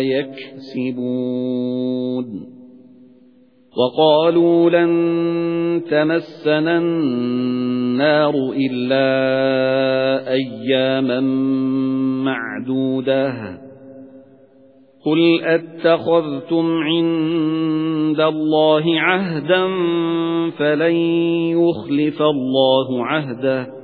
يَكْسِبُونَ. وَقَالُوا لَن تَمَسَّنَا النَّارُ إِلَّا أَيَّامًا مَّعْدُودَةً. قُلْ أَتَّخَذْتُمْ عِندَ اللَّهِ عَهْدًا فَلَن يُخْلِفَ اللَّهُ عَهْدَهُ.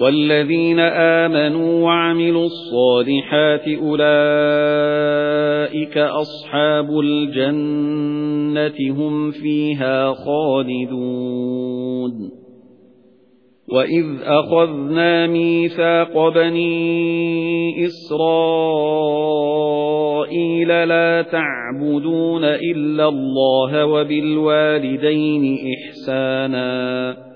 وَالَّذِينَ آمَنُوا وَعَمِلُوا الصَّالِحَاتِ أُولَئِكَ أَصْحَابُ الْجَنَّةِ هُمْ فِيهَا خَالِدُونَ. وَإِذْ أَخَذْنَا مِيثَاقَ بَنِي إِسْرَائِيلَ لَا تَعْبُدُونَ إِلَّا اللَّهَ وَبِالْوَالِدَيْنِ إِحْسَانًا.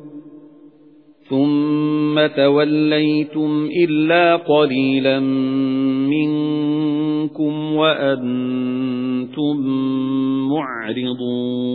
ثُمَّ تَوَلَّيْتُمْ إِلَّا قَلِيلًا مِنكُمْ وَأَنْتُمْ مُعْرِضُونَ.